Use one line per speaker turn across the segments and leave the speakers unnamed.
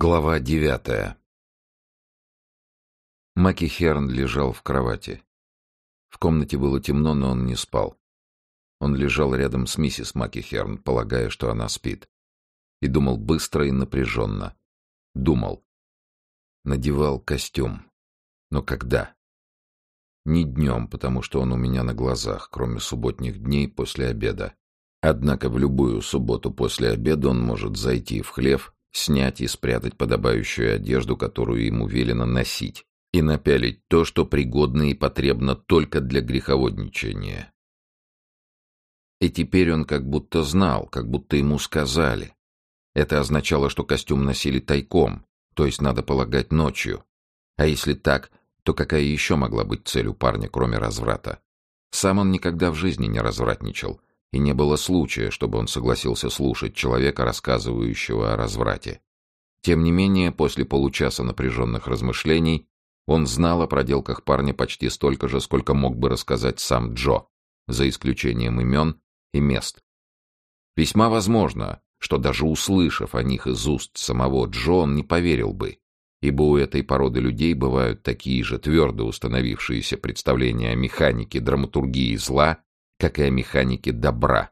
Глава девятая Маки Херн лежал в кровати. В комнате было темно, но он не спал. Он лежал рядом с миссис Маки Херн, полагая, что она спит. И думал быстро и напряженно. Думал. Надевал костюм. Но когда? Не днем, потому что он у меня на глазах, кроме субботних дней после обеда. Однако в любую субботу после обеда он может зайти в хлев снять и спрятать подобающую одежду, которую ему велено носить, и напялить то, что пригодно и потребно только для греховодничания. И теперь он как будто знал, как будто ему сказали. Это означало, что костюм носили тайком, то есть, надо полагать, ночью. А если так, то какая еще могла быть цель у парня, кроме разврата? Сам он никогда в жизни не развратничал, и не было случая, чтобы он согласился слушать человека, рассказывающего о разврате. Тем не менее, после получаса напряженных размышлений, он знал о проделках парня почти столько же, сколько мог бы рассказать сам Джо, за исключением имен и мест. Весьма возможно, что даже услышав о них из уст самого Джо, он не поверил бы, ибо у этой породы людей бывают такие же твердо установившиеся представления о механике драматургии зла, как и о механике добра.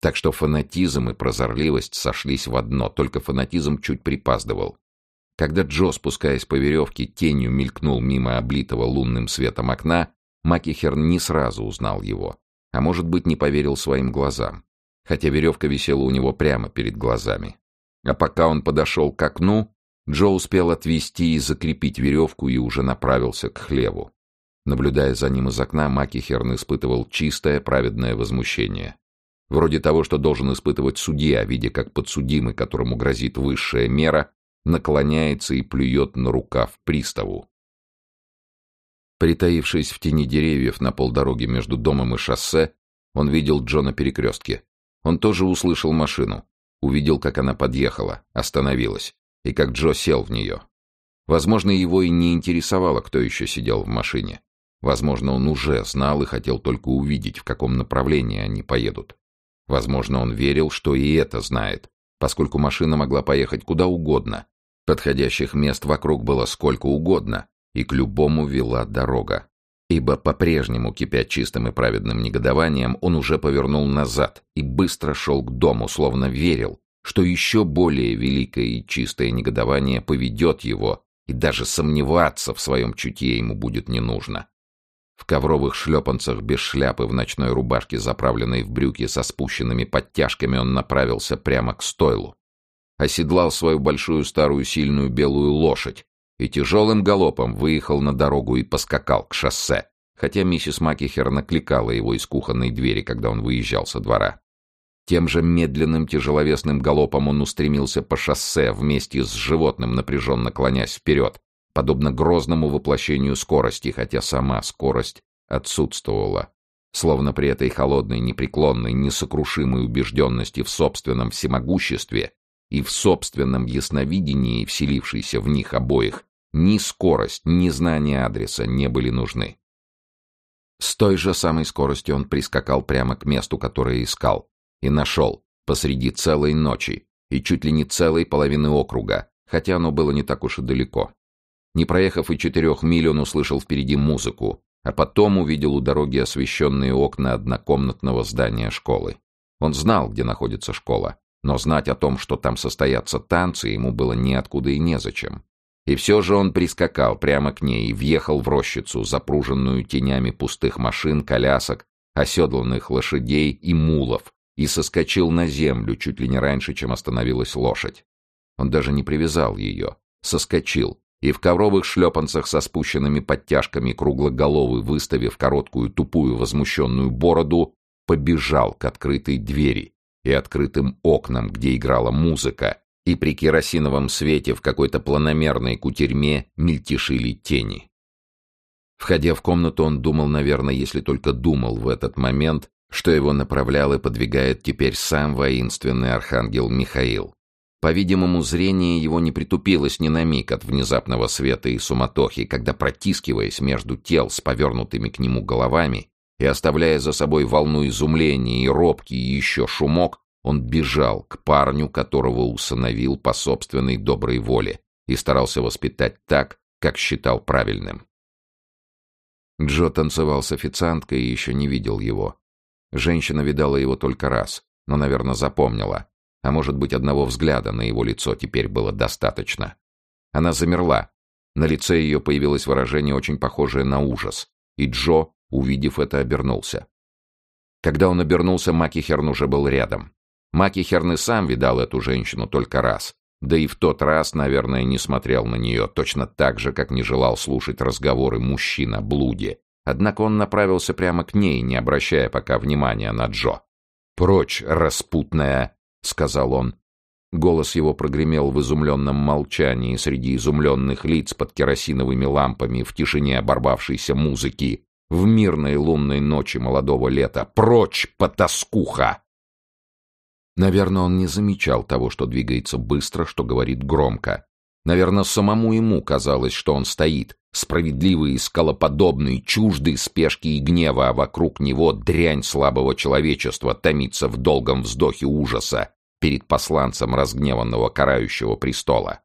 Так что фанатизм и прозорливость сошлись в одно, только фанатизм чуть припаздывал. Когда Джо, спускаясь по веревке, тенью мелькнул мимо облитого лунным светом окна, Макихер не сразу узнал его, а может быть не поверил своим глазам, хотя веревка висела у него прямо перед глазами. А пока он подошел к окну, Джо успел отвести и закрепить веревку и уже направился к хлеву. Наблюдая за ним из окна, Макихерн испытывал чистое праведное возмущение. Вроде того, что должен испытывать судья, видя, как подсудимый, которому грозит высшая мера, наклоняется и плюет на рукав приставу. Притаившись в тени деревьев на полдороге между домом и шоссе, он видел Джона перекрестке. Он тоже услышал машину, увидел, как она подъехала, остановилась, и как Джо сел в нее. Возможно, его и не интересовало, кто еще сидел в машине. Возможно, он уже знал и хотел только увидеть, в каком направлении они поедут. Возможно, он верил, что и это знает, поскольку машина могла поехать куда угодно. Подходящих мест вокруг было сколько угодно, и к любому вела дорога. Ибо по-прежнему, кипя чистым и праведным негодованием, он уже повернул назад и быстро шел к дому, словно верил, что еще более великое и чистое негодование поведет его, и даже сомневаться в своем чутье ему будет не нужно. В ковровых шлепанцах без шляпы в ночной рубашке, заправленной в брюки со спущенными подтяжками, он направился прямо к стойлу. Оседлал свою большую старую сильную белую лошадь и тяжелым галопом выехал на дорогу и поскакал к шоссе, хотя миссис Макихер накликала его из кухонной двери, когда он выезжал со двора. Тем же медленным тяжеловесным галопом он устремился по шоссе вместе с животным, напряженно клонясь вперед, подобно грозному воплощению скорости, хотя сама скорость отсутствовала. Словно при этой холодной, непреклонной, несокрушимой убежденности в собственном всемогуществе и в собственном ясновидении, вселившейся в них обоих, ни скорость, ни знание адреса не были нужны. С той же самой скоростью он прискакал прямо к месту, которое искал, и нашел, посреди целой ночи и чуть ли не целой половины округа, хотя оно было не так уж и далеко. Не проехав и четырех миль, он услышал впереди музыку, а потом увидел у дороги освещенные окна однокомнатного здания школы. Он знал, где находится школа, но знать о том, что там состоятся танцы, ему было ниоткуда и незачем. И все же он прискакал прямо к ней и въехал в рощицу, запруженную тенями пустых машин, колясок, оседланных лошадей и мулов, и соскочил на землю чуть ли не раньше, чем остановилась лошадь. Он даже не привязал ее. Соскочил, и в ковровых шлепанцах со спущенными подтяжками круглоголовый, выставив короткую тупую возмущенную бороду, побежал к открытой двери и открытым окнам, где играла музыка, и при керосиновом свете в какой-то планомерной кутерьме мельтешили тени. Входя в комнату, он думал, наверное, если только думал в этот момент, что его направлял и подвигает теперь сам воинственный архангел Михаил. По-видимому, зрение его не притупилось ни на миг от внезапного света и суматохи, когда, протискиваясь между тел с повернутыми к нему головами и оставляя за собой волну изумления и робкий еще шумок, Он бежал к парню, которого усыновил по собственной доброй воле, и старался воспитать так, как считал правильным. Джо танцевал с официанткой и еще не видел его. Женщина видала его только раз, но, наверное, запомнила. А может быть, одного взгляда на его лицо теперь было достаточно. Она замерла. На лице ее появилось выражение, очень похожее на ужас. И Джо, увидев это, обернулся. Когда он обернулся, Макихерн уже был рядом. Макихерн и сам видал эту женщину только раз. Да и в тот раз, наверное, не смотрел на нее, точно так же, как не желал слушать разговоры мужчин о блуде. Однако он направился прямо к ней, не обращая пока внимания на Джо. «Прочь, распутная!» — сказал он. Голос его прогремел в изумленном молчании среди изумленных лиц под керосиновыми лампами в тишине оборвавшейся музыки в мирной лунной ночи молодого лета. «Прочь, потаскуха!» Наверное, он не замечал того, что двигается быстро, что говорит громко. Наверное, самому ему казалось, что он стоит, справедливый и скалоподобный, чуждый спешки и гнева, а вокруг него дрянь слабого человечества томится в долгом вздохе ужаса перед посланцем разгневанного карающего престола.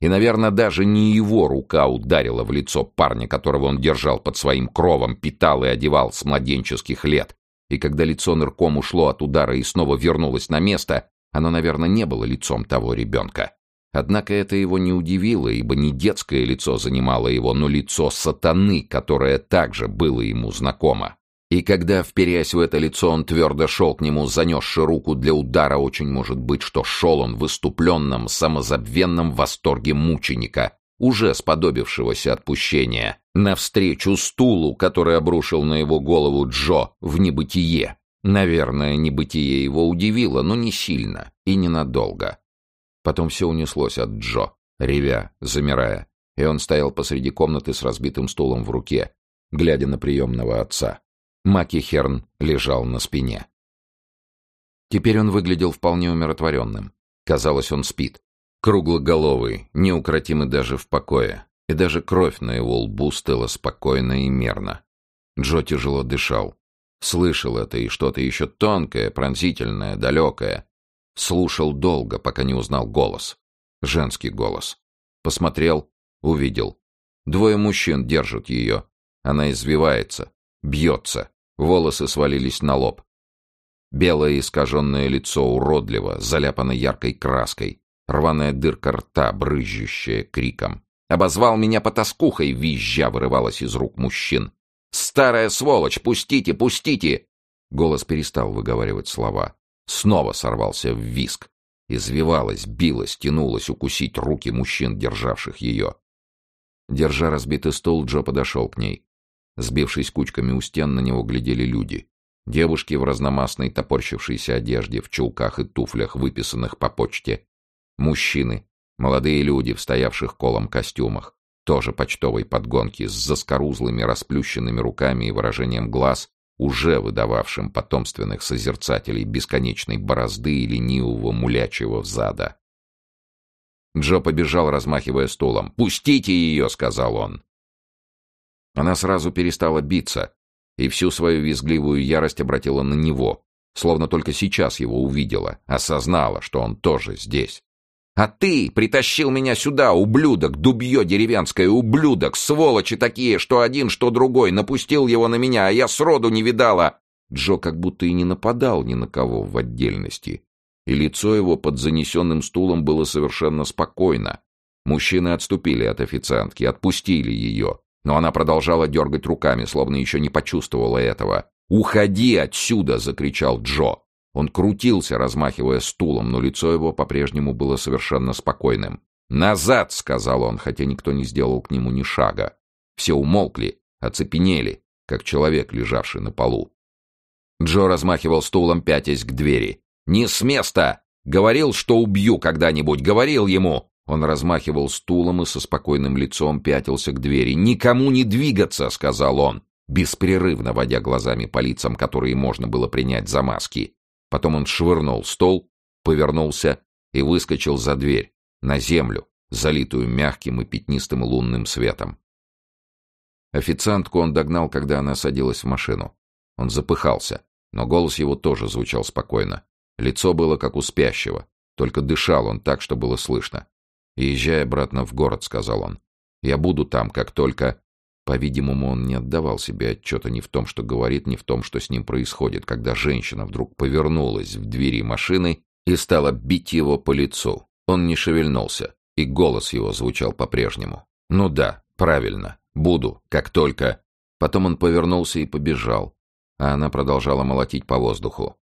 И, наверное, даже не его рука ударила в лицо парня, которого он держал под своим кровом, питал и одевал с младенческих лет, и когда лицо нырком ушло от удара и снова вернулось на место, оно, наверное, не было лицом того ребенка. Однако это его не удивило, ибо не детское лицо занимало его, но лицо сатаны, которое также было ему знакомо. И когда, вперясь в это лицо, он твердо шел к нему, занесши руку для удара, очень может быть, что шел он в выступленном, самозабвенном восторге мученика, уже сподобившегося отпущения, навстречу стулу, который обрушил на его голову Джо в небытие. Наверное, небытие его удивило, но не сильно и ненадолго. Потом все унеслось от Джо, ревя, замирая, и он стоял посреди комнаты с разбитым стулом в руке, глядя на приемного отца. Маки Херн лежал на спине. Теперь он выглядел вполне умиротворенным. Казалось, он спит. Круглоголовый, неукротимый даже в покое, и даже кровь на его лбу стыла спокойно и мерно. Джо тяжело дышал. Слышал это и что-то еще тонкое, пронзительное, далекое. Слушал долго, пока не узнал голос. Женский голос. Посмотрел, увидел. Двое мужчин держат ее. Она извивается, бьется. Волосы свалились на лоб. Белое искаженное лицо уродливо, заляпано яркой краской рваная дырка рта, брызжущая криком. «Обозвал меня потаскухой!» — визжа вырывалась из рук мужчин. «Старая сволочь! Пустите, пустите!» Голос перестал выговаривать слова. Снова сорвался в виск. Извивалась, билась, тянулась укусить руки мужчин, державших ее. Держа разбитый стол, Джо подошел к ней. Сбившись кучками у стен, на него глядели люди. Девушки в разномастной топорщившейся одежде, в чулках и туфлях, выписанных по почте, Мужчины, молодые люди в стоявших колом костюмах, тоже почтовой подгонки, с заскорузлыми расплющенными руками и выражением глаз, уже выдававшим потомственных созерцателей бесконечной борозды и ленивого мулячего взада. Джо побежал, размахивая стулом. «Пустите ее!» — сказал он. Она сразу перестала биться и всю свою визгливую ярость обратила на него, словно только сейчас его увидела, осознала, что он тоже здесь. А ты притащил меня сюда, ублюдок, дубье деревенское, ублюдок, сволочи такие, что один, что другой, напустил его на меня, а я сроду не видала. Джо как будто и не нападал ни на кого в отдельности, и лицо его под занесенным стулом было совершенно спокойно. Мужчины отступили от официантки, отпустили ее, но она продолжала дергать руками, словно еще не почувствовала этого. «Уходи отсюда!» — закричал Джо. Он крутился, размахивая стулом, но лицо его по-прежнему было совершенно спокойным. «Назад!» — сказал он, хотя никто не сделал к нему ни шага. Все умолкли, оцепенели, как человек, лежавший на полу. Джо размахивал стулом, пятясь к двери. «Не с места! Говорил, что убью когда-нибудь! Говорил ему!» Он размахивал стулом и со спокойным лицом пятился к двери. «Никому не двигаться!» — сказал он, беспрерывно водя глазами по лицам, которые можно было принять за маски. Потом он швырнул стол, повернулся и выскочил за дверь, на землю, залитую мягким и пятнистым лунным светом. Официантку он догнал, когда она садилась в машину. Он запыхался, но голос его тоже звучал спокойно. Лицо было как у спящего, только дышал он так, что было слышно. «Езжай обратно в город», — сказал он. «Я буду там, как только...» По-видимому, он не отдавал себе отчета ни в том, что говорит, ни в том, что с ним происходит, когда женщина вдруг повернулась в двери машины и стала бить его по лицу. Он не шевельнулся, и голос его звучал по-прежнему. «Ну да, правильно. Буду, как только...» Потом он повернулся и побежал, а она продолжала молотить по воздуху.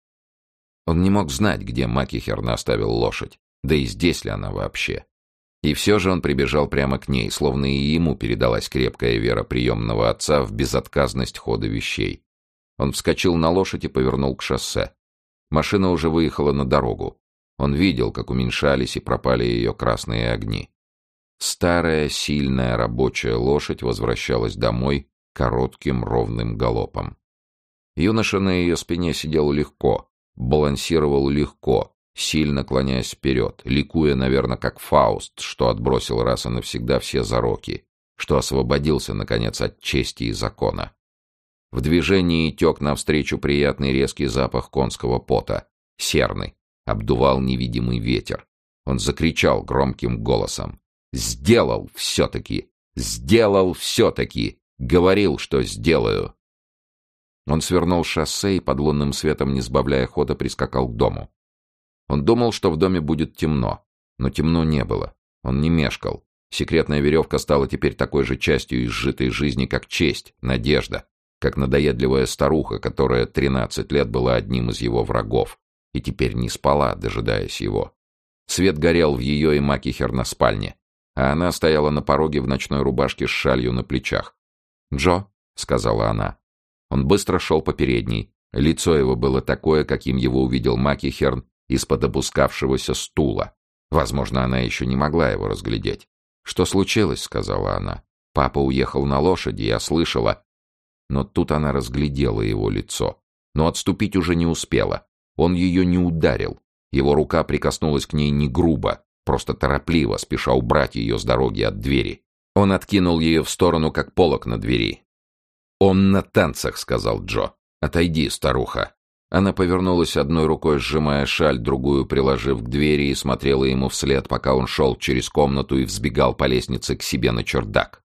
Он не мог знать, где Макихерн оставил лошадь, да и здесь ли она вообще. И все же он прибежал прямо к ней, словно и ему передалась крепкая вера приемного отца в безотказность хода вещей. Он вскочил на лошадь и повернул к шоссе. Машина уже выехала на дорогу. Он видел, как уменьшались и пропали ее красные огни. Старая, сильная рабочая лошадь возвращалась домой коротким ровным галопом. Юноша на ее спине сидел легко, балансировал легко, сильно клоняясь вперед, ликуя, наверное, как Фауст, что отбросил раз и навсегда все зароки, что освободился, наконец, от чести и закона. В движении тек навстречу приятный резкий запах конского пота, серный, обдувал невидимый ветер. Он закричал громким голосом. «Сделал все-таки! Сделал все-таки! Говорил, что сделаю!» Он свернул шоссе и под лунным светом, не сбавляя хода, прискакал к дому. Он думал, что в доме будет темно, но темно не было. Он не мешкал. Секретная веревка стала теперь такой же частью изжитой жизни, как честь, надежда, как надоедливая старуха, которая тринадцать лет была одним из его врагов и теперь не спала, дожидаясь его. Свет горел в ее и Макихер на спальне, а она стояла на пороге в ночной рубашке с шалью на плечах. «Джо», — сказала она. Он быстро шел по передней. Лицо его было такое, каким его увидел Макихерн из-под опускавшегося стула. Возможно, она еще не могла его разглядеть. «Что случилось?» — сказала она. «Папа уехал на лошади, я слышала». Но тут она разглядела его лицо. Но отступить уже не успела. Он ее не ударил. Его рука прикоснулась к ней не грубо, просто торопливо, спеша убрать ее с дороги от двери. Он откинул ее в сторону, как полок на двери. «Он на танцах», — сказал Джо. «Отойди, старуха». Она повернулась одной рукой, сжимая шаль, другую приложив к двери и смотрела ему вслед, пока он шел через комнату и взбегал по лестнице к себе на чердак.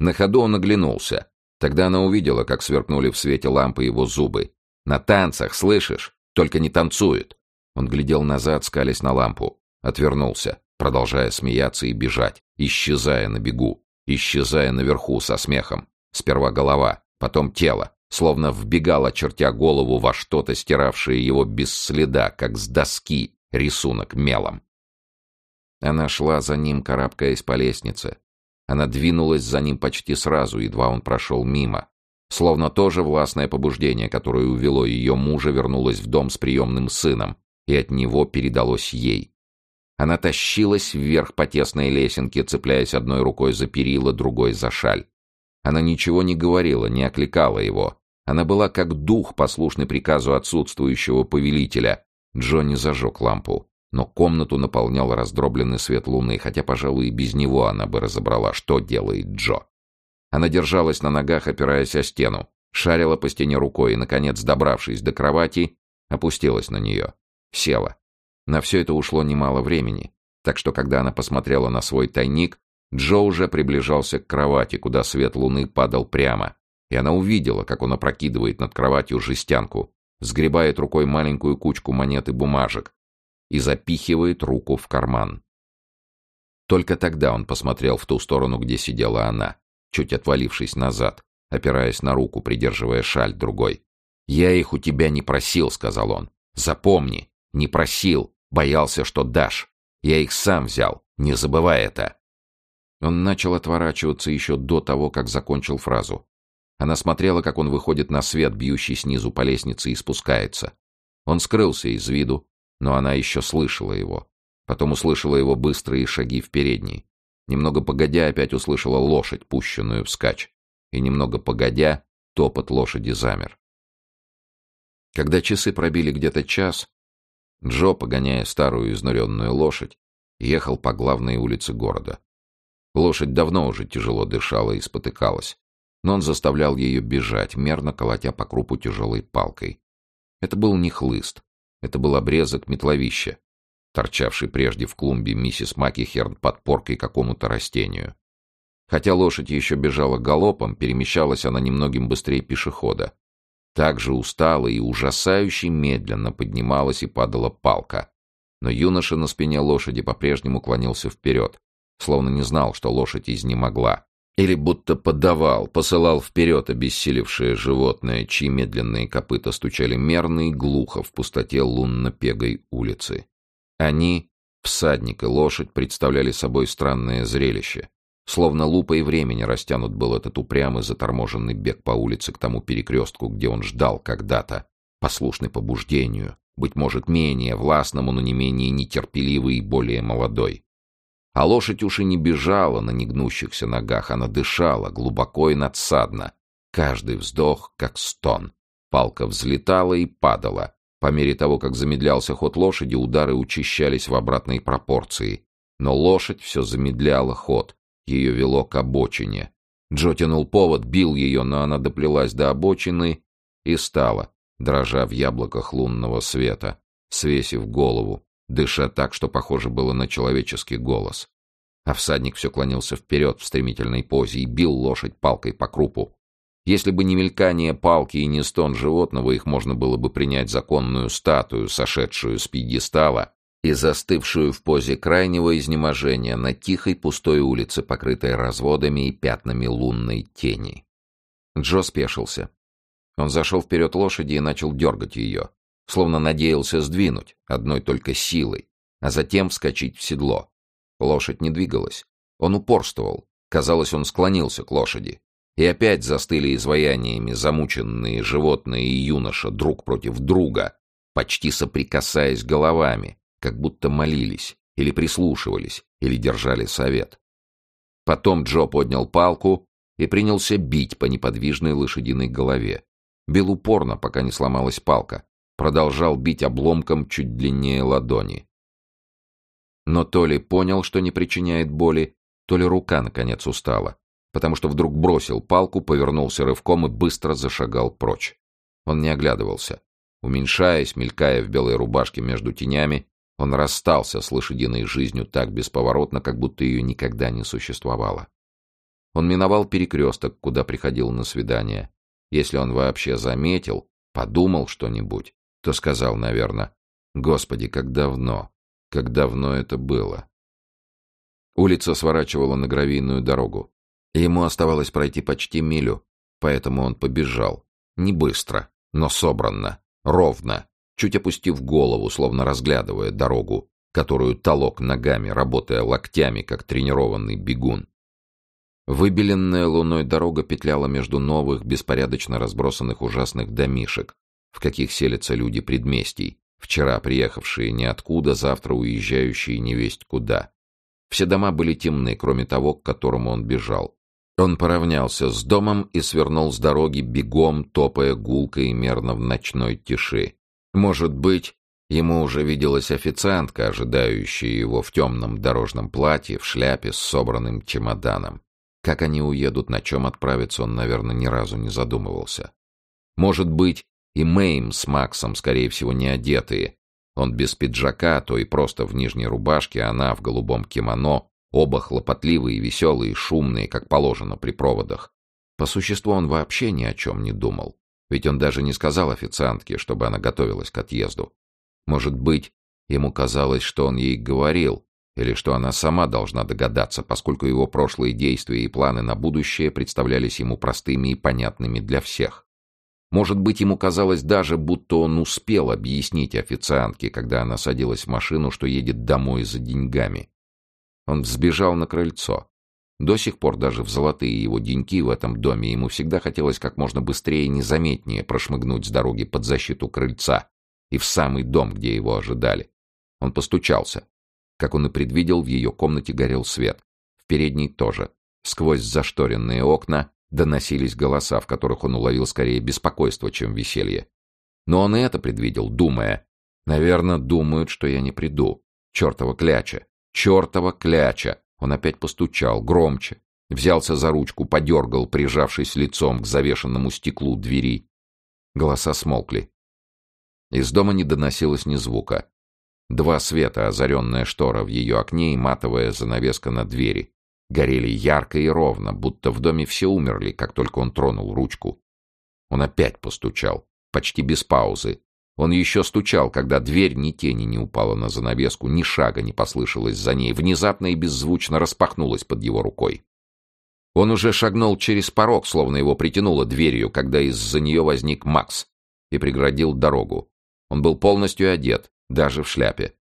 На ходу он оглянулся. Тогда она увидела, как сверкнули в свете лампы его зубы. «На танцах, слышишь? Только не танцует!» Он глядел назад, скалясь на лампу. Отвернулся, продолжая смеяться и бежать, исчезая на бегу, исчезая наверху со смехом. Сперва голова, потом тело, словно вбегал, очертя голову во что-то, стиравшее его без следа, как с доски, рисунок мелом. Она шла за ним, карабкаясь по лестнице. Она двинулась за ним почти сразу, едва он прошел мимо. Словно тоже властное побуждение, которое увело ее мужа, вернулось в дом с приемным сыном, и от него передалось ей. Она тащилась вверх по тесной лесенке, цепляясь одной рукой за перила, другой за шаль. Она ничего не говорила, не окликала его, она была как дух, послушный приказу отсутствующего повелителя. Джо не зажег лампу, но комнату наполнял раздробленный свет луны, хотя, пожалуй, и без него она бы разобрала, что делает Джо. Она держалась на ногах, опираясь о стену, шарила по стене рукой и, наконец, добравшись до кровати, опустилась на нее. Села. На все это ушло немало времени, так что, когда она посмотрела на свой тайник, Джо уже приближался к кровати, куда свет луны падал прямо, и она увидела, как он опрокидывает над кроватью жестянку, сгребает рукой маленькую кучку монет и бумажек и запихивает руку в карман. Только тогда он посмотрел в ту сторону, где сидела она, чуть отвалившись назад, опираясь на руку, придерживая шаль другой. «Я их у тебя не просил», — сказал он. «Запомни, не просил, боялся, что дашь. Я их сам взял, не забывай это». Он начал отворачиваться еще до того, как закончил фразу. Она смотрела, как он выходит на свет, бьющий снизу по лестнице, и спускается. Он скрылся из виду, но она еще слышала его. Потом услышала его быстрые шаги в передней. Немного погодя, опять услышала лошадь, пущенную вскачь. И немного погодя, топот лошади замер. Когда часы пробили где-то час, Джо, погоняя старую изнуренную лошадь, ехал по главной улице города. Лошадь давно уже тяжело дышала и спотыкалась но он заставлял ее бежать, мерно колотя по крупу тяжелой палкой. Это был не хлыст. Это был обрезок метловища, торчавший прежде в клумбе миссис Макихерн под поркой какому-то растению. Хотя лошадь еще бежала галопом, перемещалась она немногим быстрее пешехода. Так же устало и ужасающе медленно поднималась и падала палка. Но юноша на спине лошади по-прежнему клонился вперед, словно не знал, что лошадь изнемогла. Или будто подавал, посылал вперед обессилевшее животное, чьи медленные копыта стучали мерно и глухо в пустоте лунно-пегой улицы. Они, всадник и лошадь, представляли собой странное зрелище. Словно лупой времени растянут был этот упрямый заторможенный бег по улице к тому перекрестку, где он ждал когда-то, послушный побуждению, быть может, менее властному, но не менее нетерпеливый и более молодой. А лошадь уж и не бежала на негнущихся ногах, она дышала глубоко и надсадно. Каждый вздох, как стон. Палка взлетала и падала. По мере того, как замедлялся ход лошади, удары учащались в обратной пропорции. Но лошадь все замедляла ход. Ее вело к обочине. Джо тянул повод, бил ее, но она доплелась до обочины и стала, дрожа в яблоках лунного света, свесив голову, дыша так, что похоже было на человеческий голос. А всадник все клонился вперед в стремительной позе и бил лошадь палкой по крупу. Если бы не мелькание палки и не стон животного, их можно было бы принять законную статую, сошедшую с пьедестала и застывшую в позе крайнего изнеможения на тихой пустой улице, покрытой разводами и пятнами лунной тени. Джо спешился. Он зашел вперед лошади и начал дергать ее словно надеялся сдвинуть, одной только силой, а затем вскочить в седло. Лошадь не двигалась. Он упорствовал. Казалось, он склонился к лошади. И опять застыли изваяниями замученные животные и юноша друг против друга, почти соприкасаясь головами, как будто молились, или прислушивались, или держали совет. Потом Джо поднял палку и принялся бить по неподвижной лошадиной голове. Бил упорно, пока не сломалась палка, продолжал бить обломком чуть длиннее ладони. Но то ли понял, что не причиняет боли, то ли рука, наконец, устала, потому что вдруг бросил палку, повернулся рывком и быстро зашагал прочь. Он не оглядывался. Уменьшаясь, мелькая в белой рубашке между тенями, он расстался с лошадиной жизнью так бесповоротно, как будто ее никогда не существовало. Он миновал перекресток, куда приходил на свидание. Если он вообще заметил, подумал что-нибудь, то сказал, наверное, «Господи, как давно, как давно это было». Улица сворачивала на гравийную дорогу. Ему оставалось пройти почти милю, поэтому он побежал. Не быстро, но собранно, ровно, чуть опустив голову, словно разглядывая дорогу, которую толок ногами, работая локтями, как тренированный бегун. Выбеленная луной дорога петляла между новых, беспорядочно разбросанных ужасных домишек, в каких селятся люди предместий, вчера приехавшие ниоткуда, завтра уезжающие невесть куда. Все дома были темны, кроме того, к которому он бежал. Он поравнялся с домом и свернул с дороги бегом, топая гулко и мерно в ночной тиши. Может быть, ему уже виделась официантка, ожидающая его в темном дорожном платье, в шляпе с собранным чемоданом. Как они уедут, на чем отправиться, он, наверное, ни разу не задумывался. Может быть, и Мэйм с Максом, скорее всего, не одетые. Он без пиджака, то и просто в нижней рубашке, она в голубом кимоно, оба хлопотливые, веселые, шумные, как положено при проводах. По существу он вообще ни о чем не думал. Ведь он даже не сказал официантке, чтобы она готовилась к отъезду. Может быть, ему казалось, что он ей говорил, или что она сама должна догадаться, поскольку его прошлые действия и планы на будущее представлялись ему простыми и понятными для всех. Может быть, ему казалось даже, будто он успел объяснить официантке, когда она садилась в машину, что едет домой за деньгами. Он взбежал на крыльцо. До сих пор даже в золотые его деньки в этом доме ему всегда хотелось как можно быстрее и незаметнее прошмыгнуть с дороги под защиту крыльца и в самый дом, где его ожидали. Он постучался. Как он и предвидел, в ее комнате горел свет. В передней тоже. Сквозь зашторенные окна доносились голоса, в которых он уловил скорее беспокойство, чем веселье. Но он и это предвидел, думая. «Наверное, думают, что я не приду. Чертова кляча! Чертова кляча!» Он опять постучал, громче. Взялся за ручку, подергал, прижавшись лицом к завешенному стеклу двери. Голоса смолкли. Из дома не доносилось ни звука. Два света, озаренная штора в ее окне и матовая занавеска на двери, горели ярко и ровно, будто в доме все умерли, как только он тронул ручку. Он опять постучал, почти без паузы. Он еще стучал, когда дверь ни тени не упала на занавеску, ни шага не послышалось за ней, внезапно и беззвучно распахнулась под его рукой. Он уже шагнул через порог, словно его притянуло дверью, когда из-за нее возник Макс и преградил дорогу. Он был полностью одет, даже в шляпе.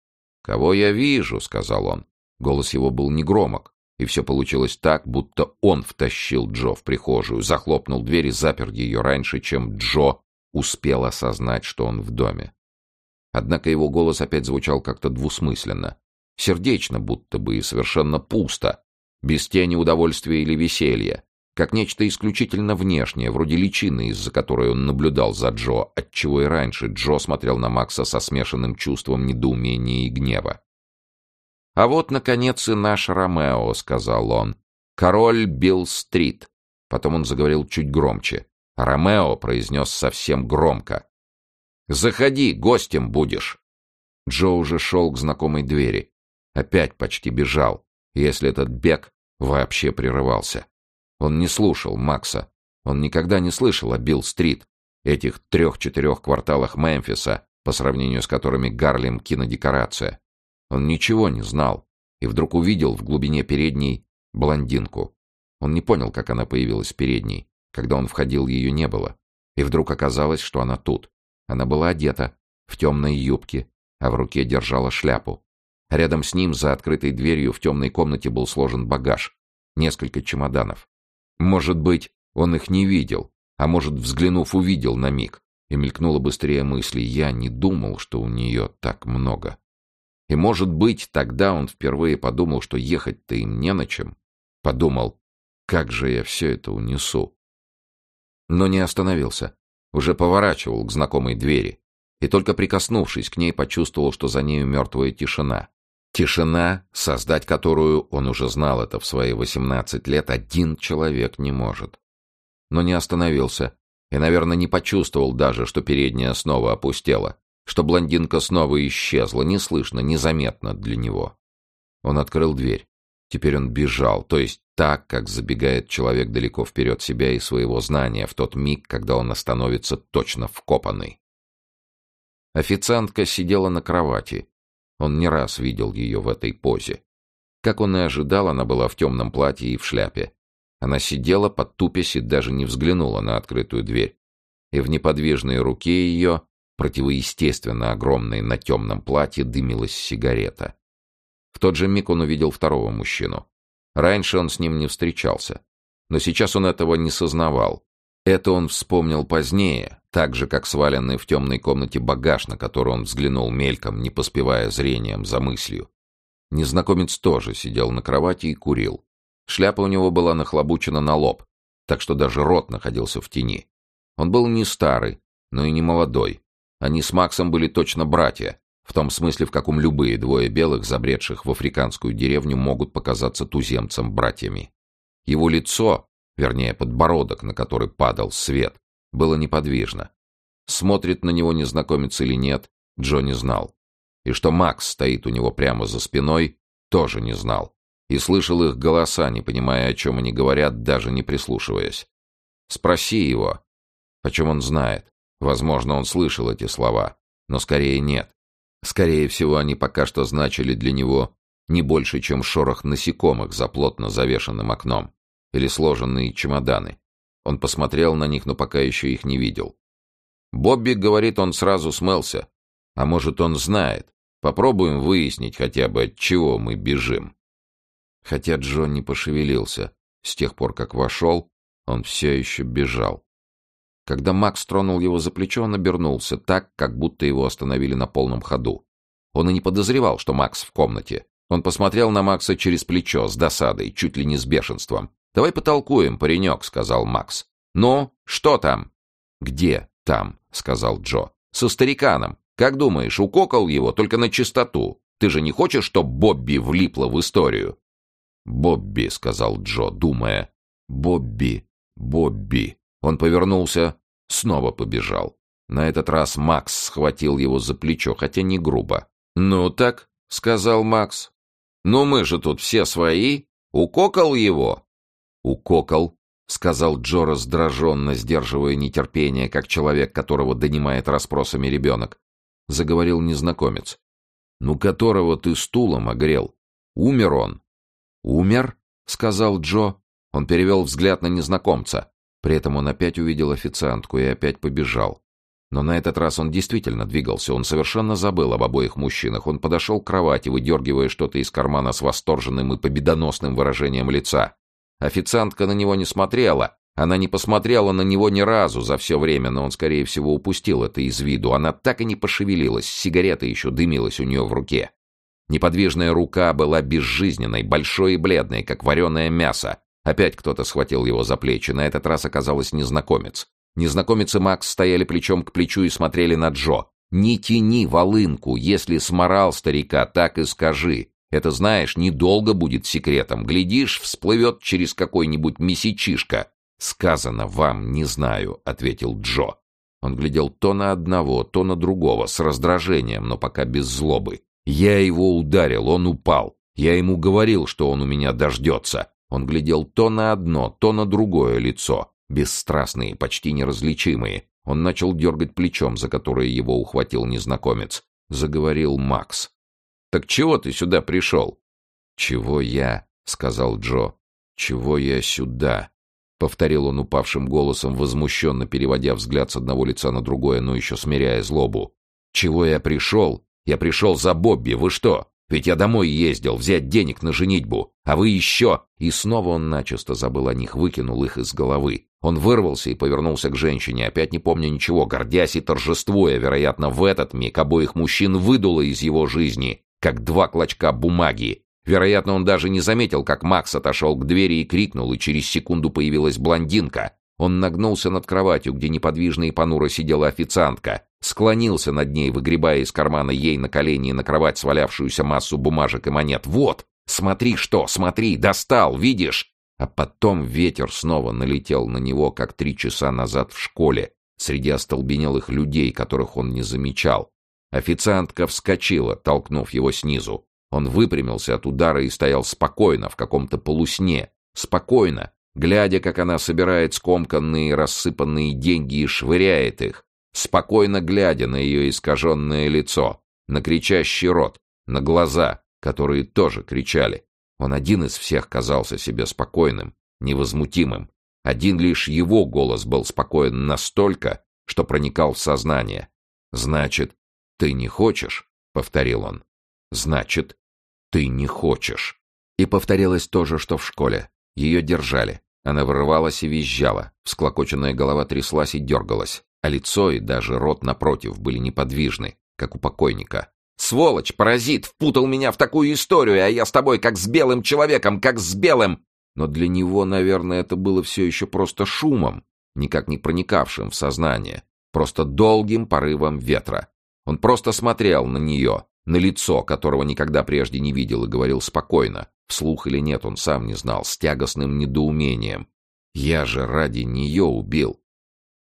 «Кого я вижу?» — сказал он. Голос его был негромок, и все получилось так, будто он втащил Джо в прихожую, захлопнул дверь и запер ее раньше, чем Джо успел осознать, что он в доме. Однако его голос опять звучал как-то двусмысленно, сердечно будто бы и совершенно пусто, без тени удовольствия или веселья, как нечто исключительно внешнее, вроде личины, из-за которой он наблюдал за Джо, отчего и раньше Джо смотрел на Макса со смешанным чувством недоумения и гнева. «А вот, наконец, и наш Ромео», — сказал он. «Король Билл-стрит». Потом он заговорил чуть громче. Ромео произнес совсем громко. «Заходи, гостем будешь». Джо уже шел к знакомой двери. Опять почти бежал если этот бег вообще прерывался. Он не слушал Макса. Он никогда не слышал о Билл-стрит, этих трех-четырех кварталах Мемфиса, по сравнению с которыми Гарлем — кинодекорация. Он ничего не знал и вдруг увидел в глубине передней блондинку. Он не понял, как она появилась в передней. Когда он входил, ее не было. И вдруг оказалось, что она тут. Она была одета, в темной юбке, а в руке держала шляпу. Рядом с ним, за открытой дверью, в темной комнате был сложен багаж. Несколько чемоданов. Может быть, он их не видел, а может, взглянув, увидел на миг. И мелькнула быстрее мысли, я не думал, что у нее так много. И, может быть, тогда он впервые подумал, что ехать-то им не на чем. Подумал, как же я все это унесу. Но не остановился. Уже поворачивал к знакомой двери. И только прикоснувшись к ней, почувствовал, что за нею мертвая тишина. Тишина, создать которую, он уже знал это в свои восемнадцать лет, один человек не может. Но не остановился и, наверное, не почувствовал даже, что передняя снова опустела, что блондинка снова исчезла, неслышно, незаметно для него. Он открыл дверь. Теперь он бежал, то есть так, как забегает человек далеко вперед себя и своего знания в тот миг, когда он остановится точно вкопанный. Официантка сидела на кровати, он не раз видел ее в этой позе. Как он и ожидал, она была в темном платье и в шляпе. Она сидела, подтупясь и даже не взглянула на открытую дверь. И в неподвижной руке ее, противоестественно огромной на темном платье, дымилась сигарета. В тот же миг он увидел второго мужчину. Раньше он с ним не встречался. Но сейчас он этого не сознавал. Это он вспомнил позднее, так же, как сваленный в темной комнате багаж, на который он взглянул мельком, не поспевая зрением за мыслью. Незнакомец тоже сидел на кровати и курил. Шляпа у него была нахлобучена на лоб, так что даже рот находился в тени. Он был не старый, но и не молодой. Они с Максом были точно братья, в том смысле, в каком любые двое белых, забредших в африканскую деревню, могут показаться туземцам братьями. Его лицо, вернее, подбородок, на который падал свет, было неподвижно. Смотрит на него незнакомец или нет, Джо не знал. И что Макс стоит у него прямо за спиной, тоже не знал. И слышал их голоса, не понимая, о чем они говорят, даже не прислушиваясь. Спроси его. Почем он знает? Возможно, он слышал эти слова, но скорее нет. Скорее всего, они пока что значили для него не больше, чем шорох насекомых за плотно завешенным окном или сложенные чемоданы. Он посмотрел на них, но пока еще их не видел. Бобби говорит, он сразу смылся. А может, он знает. Попробуем выяснить хотя бы, от чего мы бежим. Хотя Джон не пошевелился. С тех пор, как вошел, он все еще бежал. Когда Макс тронул его за плечо, он обернулся так, как будто его остановили на полном ходу. Он и не подозревал, что Макс в комнате. Он посмотрел на Макса через плечо, с досадой, чуть ли не с бешенством. «Давай потолкуем, паренек», — сказал Макс. «Ну, что там?» «Где там?» — сказал Джо. «Со стариканом. Как думаешь, укокал его только на чистоту? Ты же не хочешь, чтоб Бобби влипла в историю?» «Бобби», — сказал Джо, думая. «Бобби, Бобби». Он повернулся, снова побежал. На этот раз Макс схватил его за плечо, хотя не грубо. «Ну так», — сказал Макс. «Ну мы же тут все свои. Укокал его?» «Укокал», — сказал Джо раздраженно, сдерживая нетерпение, как человек, которого донимает расспросами ребенок. Заговорил незнакомец. «Ну которого ты стулом огрел? Умер он». «Умер?» — сказал Джо. Он перевел взгляд на незнакомца. При этом он опять увидел официантку и опять побежал. Но на этот раз он действительно двигался, он совершенно забыл об обоих мужчинах. Он подошел к кровати, выдергивая что-то из кармана с восторженным и победоносным выражением лица. Официантка на него не смотрела. Она не посмотрела на него ни разу за все время, но он, скорее всего, упустил это из виду. Она так и не пошевелилась, сигарета еще дымилась у нее в руке. Неподвижная рука была безжизненной, большой и бледной, как вареное мясо. Опять кто-то схватил его за плечи, на этот раз оказалось незнакомец. Незнакомец и Макс стояли плечом к плечу и смотрели на Джо. «Не тяни волынку, если сморал старика, так и скажи. Это, знаешь, недолго будет секретом. Глядишь, всплывет через какой-нибудь месячишка». «Сказано вам, не знаю», — ответил Джо. Он глядел то на одного, то на другого, с раздражением, но пока без злобы. «Я его ударил, он упал. Я ему говорил, что он у меня дождется». Он глядел то на одно, то на другое лицо бесстрастные, почти неразличимые. Он начал дергать плечом, за которое его ухватил незнакомец. Заговорил Макс. «Так чего ты сюда пришел?» «Чего я?» — сказал Джо. «Чего я сюда?» — повторил он упавшим голосом, возмущенно переводя взгляд с одного лица на другое, но еще смиряя злобу. «Чего я пришел? Я пришел за Бобби, вы что? Ведь я домой ездил, взять денег на женитьбу, а вы еще...» И снова он начисто забыл о них, выкинул их из головы. Он вырвался и повернулся к женщине, опять не помня ничего, гордясь и торжествуя, вероятно, в этот миг обоих мужчин выдуло из его жизни, как два клочка бумаги. Вероятно, он даже не заметил, как Макс отошел к двери и крикнул, и через секунду появилась блондинка. Он нагнулся над кроватью, где неподвижно и понуро сидела официантка, склонился над ней, выгребая из кармана ей на колени и на кровать свалявшуюся массу бумажек и монет. «Вот! Смотри что! Смотри! Достал! Видишь?» А потом ветер снова налетел на него, как три часа назад в школе, среди остолбенелых людей, которых он не замечал. Официантка вскочила, толкнув его снизу. Он выпрямился от удара и стоял спокойно, в каком-то полусне. Спокойно, глядя, как она собирает скомканные рассыпанные деньги и швыряет их. Спокойно глядя на ее искаженное лицо, на кричащий рот, на глаза, которые тоже кричали. Он один из всех казался себе спокойным, невозмутимым. Один лишь его голос был спокоен настолько, что проникал в сознание. «Значит, ты не хочешь?» — повторил он. «Значит, ты не хочешь». И повторилось то же, что в школе. Ее держали. Она вырывалась и визжала. Всклокоченная голова тряслась и дергалась. А лицо и даже рот напротив были неподвижны, как у покойника. Сволочь, паразит, впутал меня в такую историю, а я с тобой как с белым человеком, как с белым. Но для него, наверное, это было все еще просто шумом, никак не проникавшим в сознание, просто долгим порывом ветра. Он просто смотрел на нее, на лицо, которого никогда прежде не видел, и говорил спокойно, вслух или нет, он сам не знал, с тягостным недоумением. «Я же ради нее убил.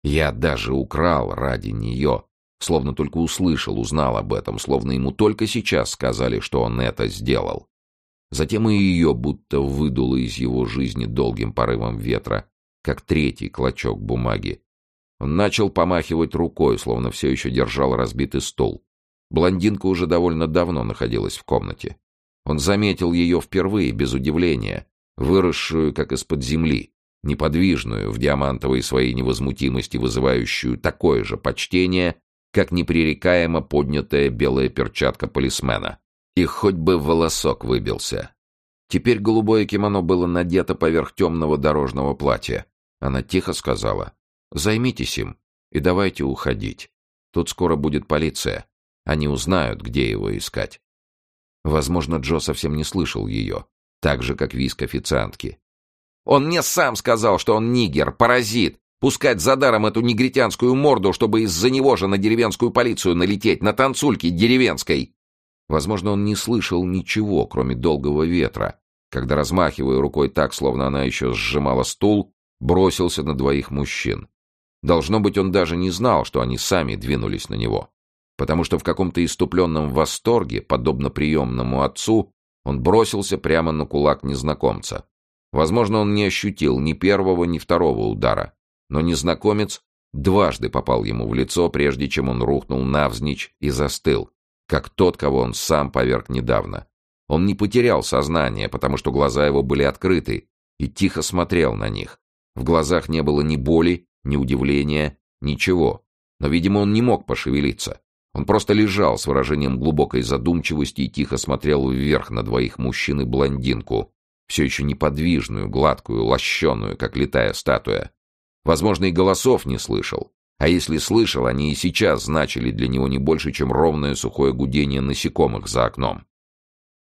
Я даже украл ради нее словно только услышал, узнал об этом, словно ему только сейчас сказали, что он это сделал. Затем и ее будто выдуло из его жизни долгим порывом ветра, как третий клочок бумаги. Он начал помахивать рукой, словно все еще держал разбитый стол. Блондинка уже довольно давно находилась в комнате. Он заметил ее впервые, без удивления, выросшую, как из-под земли, неподвижную, в диамантовой своей невозмутимости вызывающую такое же почтение, как непререкаемо поднятая белая перчатка полисмена. И хоть бы волосок выбился. Теперь голубое кимоно было надето поверх темного дорожного платья. Она тихо сказала, «Займитесь им и давайте уходить. Тут скоро будет полиция. Они узнают, где его искать». Возможно, Джо совсем не слышал ее, так же, как виск официантки. «Он мне сам сказал, что он нигер, паразит, Пускать за даром эту негритянскую морду, чтобы из-за него же на деревенскую полицию налететь, на танцульке деревенской. Возможно, он не слышал ничего, кроме долгого ветра, когда, размахивая рукой так, словно она еще сжимала стул, бросился на двоих мужчин. Должно быть, он даже не знал, что они сами двинулись на него. Потому что в каком-то иступленном восторге, подобно приемному отцу, он бросился прямо на кулак незнакомца. Возможно, он не ощутил ни первого, ни второго удара, но незнакомец дважды попал ему в лицо, прежде чем он рухнул навзничь и застыл, как тот, кого он сам поверг недавно. Он не потерял сознание, потому что глаза его были открыты, и тихо смотрел на них. В глазах не было ни боли, ни удивления, ничего. Но, видимо, он не мог пошевелиться. Он просто лежал с выражением глубокой задумчивости и тихо смотрел вверх на двоих мужчин и блондинку, все еще неподвижную, гладкую, лощеную, как летая статуя. Возможно, и голосов не слышал. А если слышал, они и сейчас значили для него не больше, чем ровное сухое гудение насекомых за окном.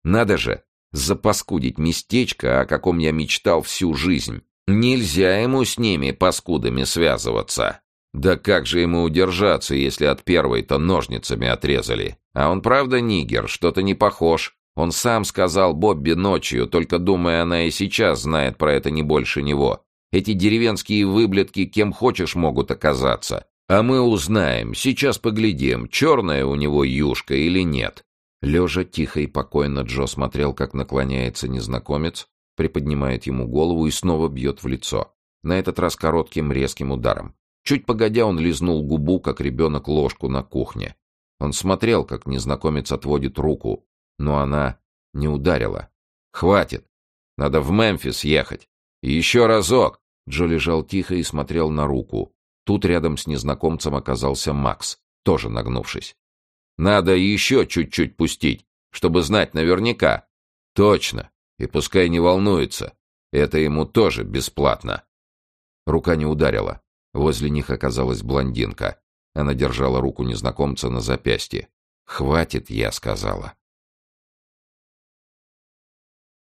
Надо же, запаскудить местечко, о каком я мечтал всю жизнь. Нельзя ему с ними, паскудами, связываться. Да как же ему удержаться, если от первой-то ножницами отрезали? А он правда нигер, что-то не похож. Он сам сказал Бобби ночью, только думая, она и сейчас знает про это не больше него. Эти деревенские выблядки кем хочешь могут оказаться. А мы узнаем, сейчас поглядим, черная у него юшка или нет. Лежа тихо и покойно Джо смотрел, как наклоняется незнакомец, приподнимает ему голову и снова бьет в лицо. На этот раз коротким резким ударом. Чуть погодя, он лизнул губу, как ребенок ложку на кухне. Он смотрел, как незнакомец отводит руку, но она не ударила. «Хватит! Надо в Мемфис ехать! Еще разок!» Джо лежал тихо и смотрел на руку. Тут рядом с незнакомцем оказался Макс, тоже нагнувшись. «Надо еще чуть-чуть пустить, чтобы знать наверняка». «Точно! И пускай не волнуется. Это ему тоже бесплатно». Рука не ударила. Возле них оказалась блондинка. Она держала руку незнакомца на запястье. «Хватит», — я сказала.